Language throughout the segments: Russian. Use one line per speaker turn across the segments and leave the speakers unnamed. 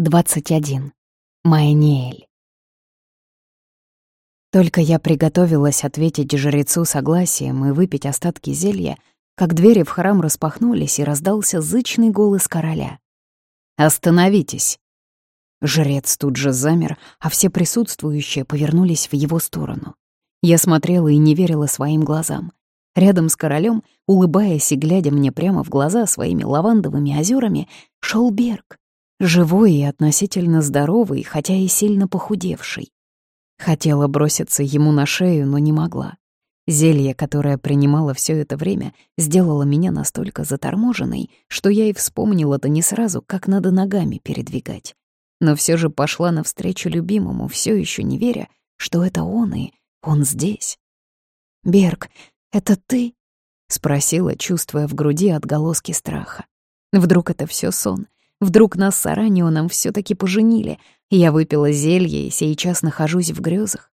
21. Майниэль. Только я приготовилась ответить жрецу согласием и выпить остатки зелья, как двери в храм распахнулись, и раздался зычный голос короля. «Остановитесь!» Жрец тут же замер, а все присутствующие повернулись в его сторону. Я смотрела и не верила своим глазам. Рядом с королем, улыбаясь и глядя мне прямо в глаза своими лавандовыми озерами, шел Берг. Живой и относительно здоровый, хотя и сильно похудевший. Хотела броситься ему на шею, но не могла. Зелье, которое принимала все это время, сделало меня настолько заторможенной, что я и вспомнила-то не сразу, как надо ногами передвигать. Но все же пошла навстречу любимому, все еще не веря, что это он и он здесь. «Берг, это ты?» — спросила, чувствуя в груди отголоски страха. Вдруг это все сон, Вдруг нас с Аранионом все таки поженили. Я выпила зелье и сейчас нахожусь в грезах.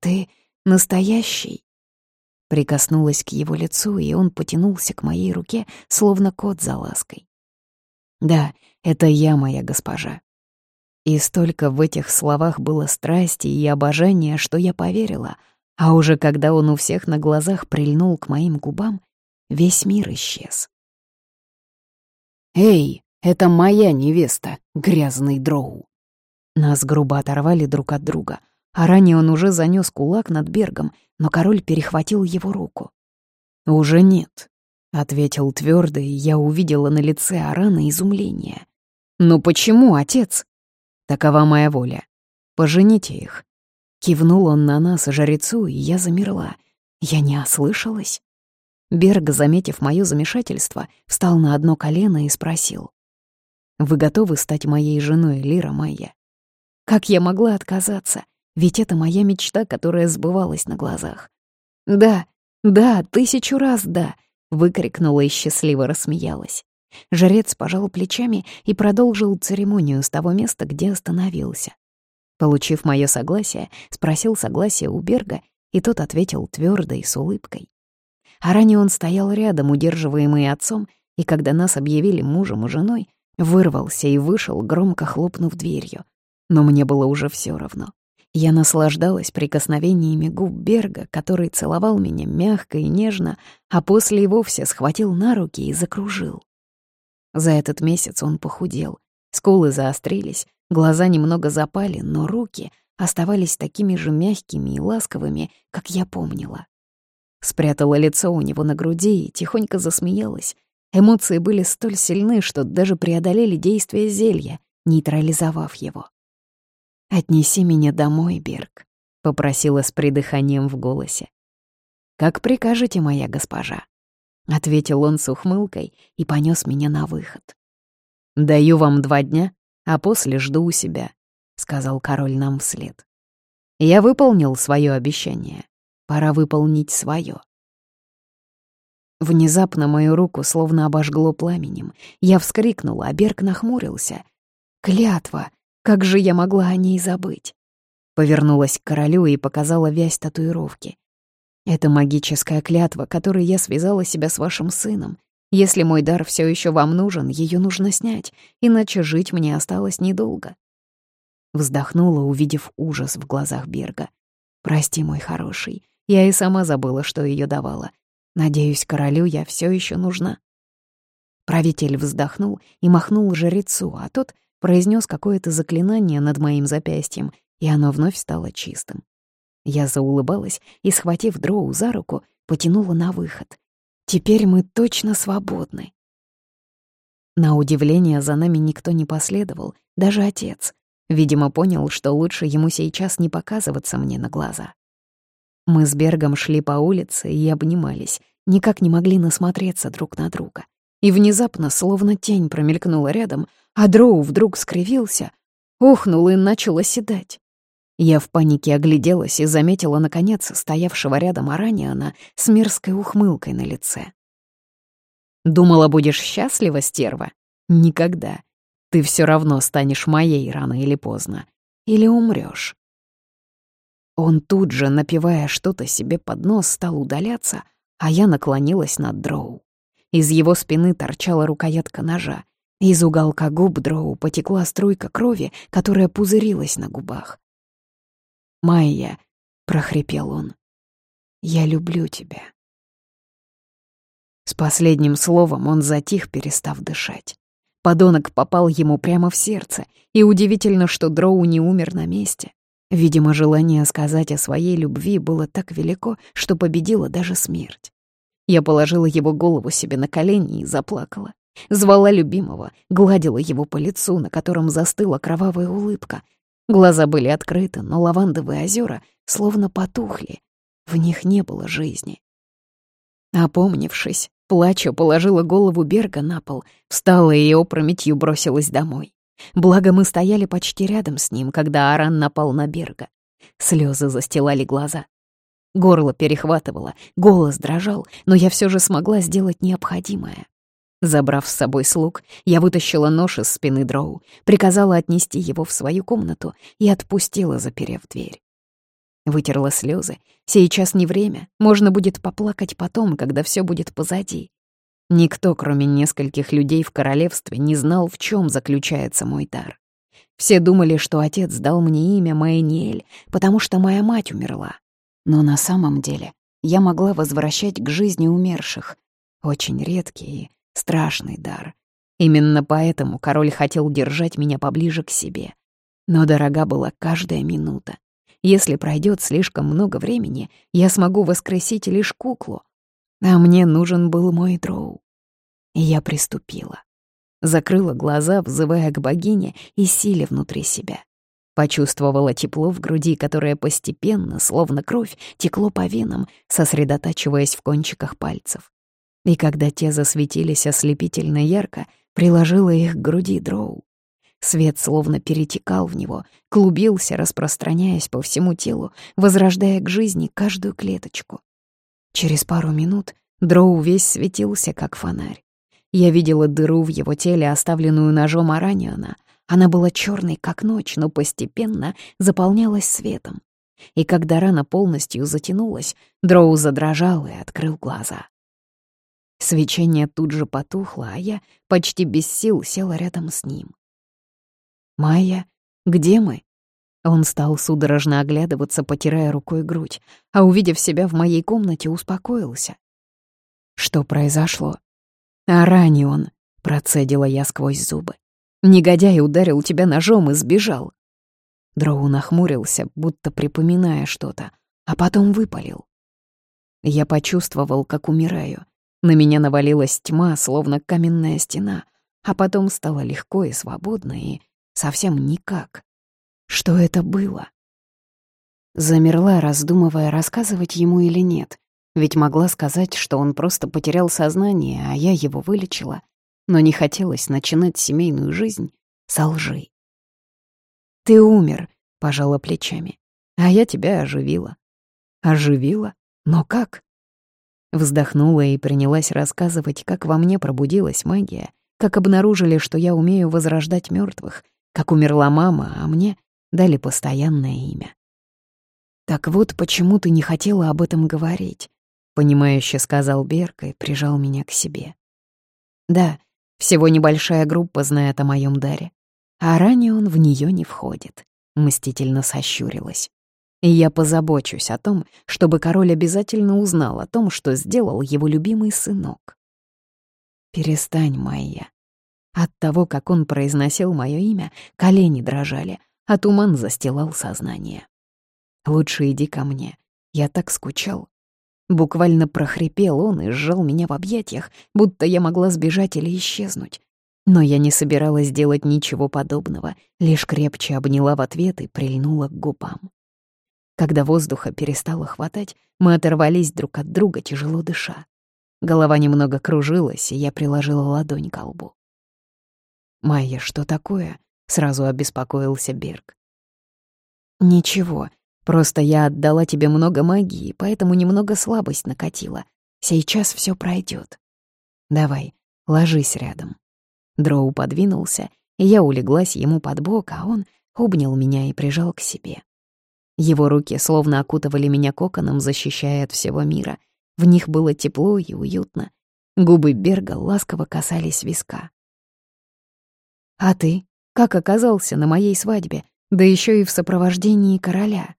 «Ты настоящий?» Прикоснулась к его лицу, и он потянулся к моей руке, словно кот за лаской. «Да, это я, моя госпожа». И столько в этих словах было страсти и обожания, что я поверила, а уже когда он у всех на глазах прильнул к моим губам, весь мир исчез. «Эй!» Это моя невеста, грязный дроу. Нас грубо оторвали друг от друга, а ранее он уже занёс кулак над Бергом, но король перехватил его руку. «Уже нет», — ответил твёрдо, и я увидела на лице Арана изумление. «Но почему, отец?» «Такова моя воля. Пожените их». Кивнул он на нас, жрецу, и я замерла. Я не ослышалась. Берг, заметив моё замешательство, встал на одно колено и спросил. Вы готовы стать моей женой, Лира Майя? Как я могла отказаться? Ведь это моя мечта, которая сбывалась на глазах. «Да, да, тысячу раз да!» — выкрикнула и счастливо рассмеялась. Жрец пожал плечами и продолжил церемонию с того места, где остановился. Получив мое согласие, спросил согласия у Берга, и тот ответил твердо и с улыбкой. А ранее он стоял рядом, удерживаемый отцом, и когда нас объявили мужем и женой, Вырвался и вышел, громко хлопнув дверью. Но мне было уже все равно. Я наслаждалась прикосновениями губ Берга, который целовал меня мягко и нежно, а после и вовсе схватил на руки и закружил. За этот месяц он похудел, скулы заострились, глаза немного запали, но руки оставались такими же мягкими и ласковыми, как я помнила. Спрятала лицо у него на груди и тихонько засмеялась, Эмоции были столь сильны, что даже преодолели действие зелья, нейтрализовав его. «Отнеси меня домой, Берг», — попросила с придыханием в голосе. «Как прикажете, моя госпожа», — ответил он с ухмылкой и понёс меня на выход. «Даю вам два дня, а после жду у себя», — сказал король нам вслед. «Я выполнил свое обещание. Пора выполнить свое. Внезапно мою руку словно обожгло пламенем. Я вскрикнула, а Берг нахмурился. «Клятва! Как же я могла о ней забыть?» Повернулась к королю и показала вязь татуировки. «Это магическая клятва, которой я связала себя с вашим сыном. Если мой дар все еще вам нужен, ее нужно снять, иначе жить мне осталось недолго». Вздохнула, увидев ужас в глазах Берга. «Прости, мой хороший, я и сама забыла, что ее давала. Надеюсь, королю я все еще нужна. Правитель вздохнул и махнул жрецу, а тот произнес какое-то заклинание над моим запястьем, и оно вновь стало чистым. Я заулыбалась и, схватив Дроу за руку, потянула на выход. Теперь мы точно свободны. На удивление за нами никто не последовал, даже отец. Видимо, понял, что лучше ему сейчас не показываться мне на глаза. Мы с Бергом шли по улице и обнимались, никак не могли насмотреться друг на друга. И внезапно, словно тень промелькнула рядом, а Дроу вдруг скривился, ухнул и начал оседать. Я в панике огляделась и заметила, наконец, стоявшего рядом Араниана с мерзкой ухмылкой на лице. «Думала, будешь счастлива, стерва? Никогда. Ты все равно станешь моей рано или поздно. Или умрешь. Он тут же, напивая что-то себе под нос, стал удаляться, а я наклонилась над дроу. Из его спины торчала рукоятка ножа. Из уголка губ Дроу потекла струйка крови, которая пузырилась на губах. «Майя», — прохрипел он, — «я люблю тебя». С последним словом он затих, перестав дышать. Подонок попал ему прямо в сердце, и удивительно, что Дроу не умер на месте. Видимо, желание сказать о своей любви было так велико, что победила даже смерть. Я положила его голову себе на колени и заплакала. Звала любимого, гладила его по лицу, на котором застыла кровавая улыбка. Глаза были открыты, но лавандовые озера словно потухли. В них не было жизни. Опомнившись, плача, положила голову Берга на пол, встала и опрометью бросилась домой. Благо мы стояли почти рядом с ним, когда Аран напал на Берга. Слезы застилали глаза. Горло перехватывало, голос дрожал, но я все же смогла сделать необходимое. Забрав с собой слуг, я вытащила нож из спины Дроу, приказала отнести его в свою комнату и отпустила, заперев дверь. Вытерла слезы. Сейчас не время, можно будет поплакать потом, когда все будет позади. Никто, кроме нескольких людей в королевстве, не знал, в чем заключается мой дар. Все думали, что отец дал мне имя Майниэль, потому что моя мать умерла. Но на самом деле я могла возвращать к жизни умерших. Очень редкий и страшный дар. Именно поэтому король хотел держать меня поближе к себе. Но дорога была каждая минута. Если пройдет слишком много времени, я смогу воскресить лишь куклу. А мне нужен был мой дроу. И я приступила. Закрыла глаза, взывая к богине и силе внутри себя. Почувствовала тепло в груди, которое постепенно, словно кровь, текло по венам, сосредотачиваясь в кончиках пальцев. И когда те засветились ослепительно ярко, приложила их к груди дроу. Свет словно перетекал в него, клубился, распространяясь по всему телу, возрождая к жизни каждую клеточку. Через пару минут дроу весь светился, как фонарь. Я видела дыру в его теле, оставленную ножом Араниана, она была черной, как ночь, но постепенно заполнялась светом. И когда рана полностью затянулась, Дроу задрожал и открыл глаза. Свечение тут же потухло, а я почти без сил села рядом с ним. «Майя, где мы?» Он стал судорожно оглядываться, потирая рукой грудь, а, увидев себя в моей комнате, успокоился. «Что произошло?» «А ранее он», — процедила я сквозь зубы. Негодяй ударил тебя ножом и сбежал. Дроу нахмурился, будто припоминая что-то, а потом выпалил. Я почувствовал, как умираю. На меня навалилась тьма, словно каменная стена, а потом стало легко и свободно, и совсем никак. Что это было? Замерла, раздумывая, рассказывать ему или нет, ведь могла сказать, что он просто потерял сознание, а я его вылечила, но не хотелось начинать семейную жизнь со лжи. «Ты умер», — пожала плечами, — «а я тебя оживила». «Оживила? Но как?» Вздохнула и принялась рассказывать, как во мне пробудилась магия, как обнаружили, что я умею возрождать мертвых, как умерла мама, а мне дали постоянное имя. «Так вот, почему ты не хотела об этом говорить?» — понимающе сказал Берка и прижал меня к себе. «Да, всего небольшая группа знает о моем даре. А ранее он в нее не входит. Мстительно сощурилась. И я позабочусь о том, чтобы король обязательно узнал о том, что сделал его любимый сынок. «Перестань, Майя». От того, как он произносил мое имя, колени дрожали, а туман застилал сознание. «Лучше иди ко мне. Я так скучал. Буквально прохрипел он и сжал меня в объятиях, будто я могла сбежать или исчезнуть. Но я не собиралась делать ничего подобного, лишь крепче обняла в ответ и прильнула к губам. Когда воздуха перестало хватать, мы оторвались друг от друга, тяжело дыша. Голова немного кружилась, и я приложила ладонь к лбу. «Майя, что такое?» — сразу обеспокоился Берг. «Ничего», Просто я отдала тебе много магии, поэтому немного слабость накатила. Сейчас все пройдет. Давай, ложись рядом. Дроу подвинулся, и я улеглась ему под бок, а он обнял меня и прижал к себе. Его руки словно окутывали меня коконом, защищая от всего мира. В них было тепло и уютно. Губы Берга ласково касались виска. А ты? Как оказался на моей свадьбе? Да еще и в сопровождении короля.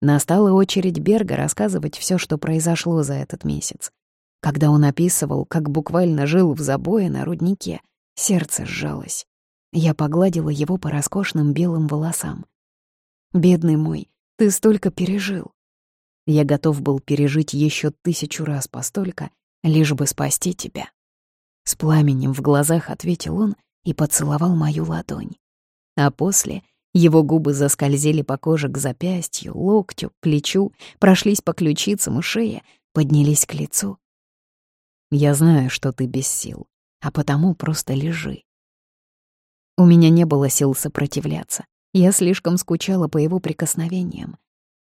Настала очередь Берга рассказывать все, что произошло за этот месяц. Когда он описывал, как буквально жил в забое на руднике, сердце сжалось. Я погладила его по роскошным белым волосам. «Бедный мой, ты столько пережил». Я готов был пережить еще тысячу раз постолько, лишь бы спасти тебя. С пламенем в глазах ответил он и поцеловал мою ладонь. А после его губы заскользили по коже к запястью, локтю, плечу, прошлись по ключицам и шее, поднялись к лицу. «Я знаю, что ты без сил, а потому просто лежи». У меня не было сил сопротивляться. Я слишком скучала по его прикосновениям.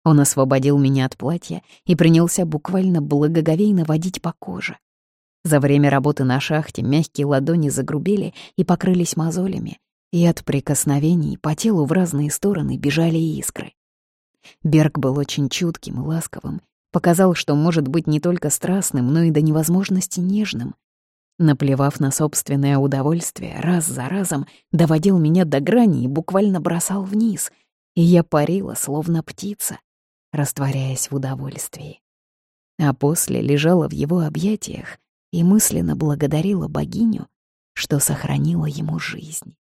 Он освободил меня от платья и принялся буквально благоговейно водить по коже. За время работы на шахте мягкие ладони загрубели и покрылись мозолями, и от прикосновений по телу в разные стороны бежали искры. Берг был очень чутким и ласковым, показал, что может быть не только страстным, но и до невозможности нежным. Наплевав на собственное удовольствие, раз за разом доводил меня до грани и буквально бросал вниз, и я парила, словно птица, растворяясь в удовольствии. А после лежала в его объятиях и мысленно благодарила богиню, что сохранила ему жизнь.